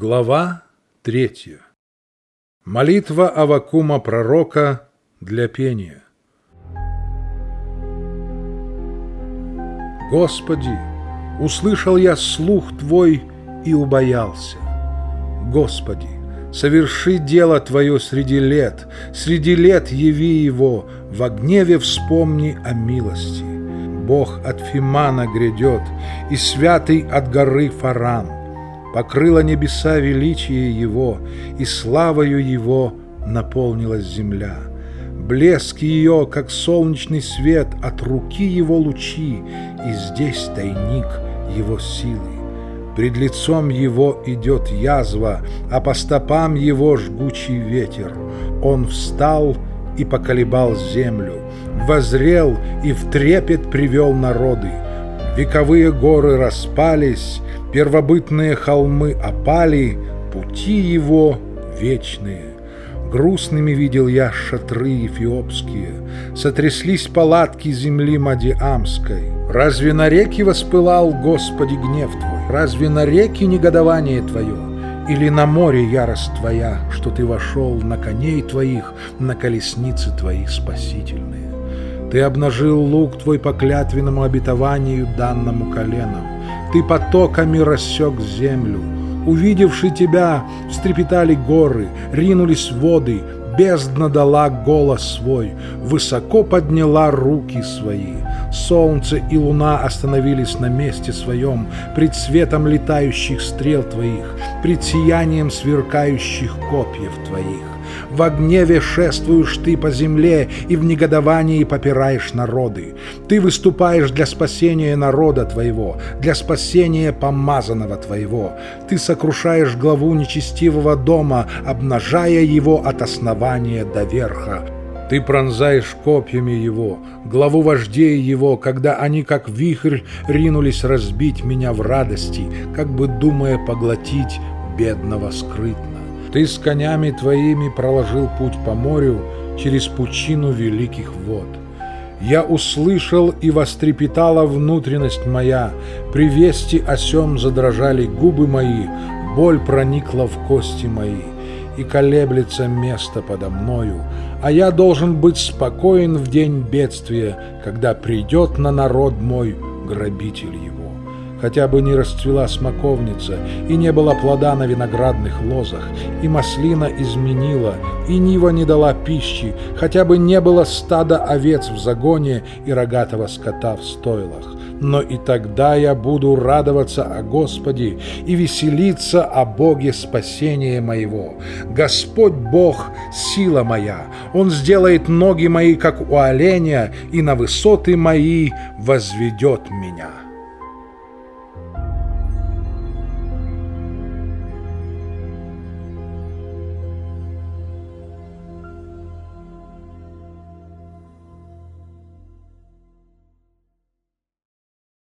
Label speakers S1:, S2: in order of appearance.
S1: Глава третья. Молитва Авакума пророка для пения. Господи, услышал я слух Твой и убоялся. Господи, соверши дело Твое среди лет, среди лет яви его, во гневе вспомни о милости. Бог от Фимана грядет, и святый от горы Фаран – покрыло небеса величие Его, и славою Его наполнилась земля. Блеск ее, как солнечный свет, от руки Его лучи, и здесь тайник Его силы. Пред лицом Его идет язва, а по стопам Его жгучий ветер. Он встал и поколебал землю, возрел и в трепет привел народы. Вековые горы распались, Первобытные холмы опали, пути его вечные. Грустными видел я шатры эфиопские, Сотряслись палатки земли Мадиамской. Разве на реки воспылал, Господи, гнев Твой? Разве на реки негодование Твое? Или на море ярость Твоя, что Ты вошел на коней Твоих, на колесницы Твои спасительные? Ты обнажил лук Твой по клятвенному обетованию, данному коленам. Ты потоками рассек землю. Увидевши тебя, встрепетали горы, ринулись воды, бездна дала голос свой, высоко подняла руки свои. Солнце и луна остановились на месте своем, пред светом летающих стрел твоих, пред сиянием сверкающих копьев твоих. В гневе шествуешь ты по земле и в негодовании попираешь народы. Ты выступаешь для спасения народа твоего, для спасения помазанного твоего. Ты сокрушаешь главу нечестивого дома, обнажая его от основания до верха. Ты пронзаешь копьями его, главу вождей его, когда они, как вихрь, ринулись разбить меня в радости, как бы думая поглотить бедного скрытно. Ты с конями твоими проложил путь по морю через пучину великих вод. Я услышал и вострепетала внутренность моя, при вести о сем задрожали губы мои, боль проникла в кости мои, и колеблется место подо мною, а я должен быть спокоен в день бедствия, когда придет на народ мой грабитель его хотя бы не расцвела смоковница, и не было плода на виноградных лозах, и маслина изменила, и нива не дала пищи, хотя бы не было стада овец в загоне и рогатого скота в стойлах. Но и тогда я буду радоваться о Господе и веселиться о Боге спасения моего. Господь Бог — сила моя, Он сделает ноги мои, как у оленя, и на высоты мои возведет меня».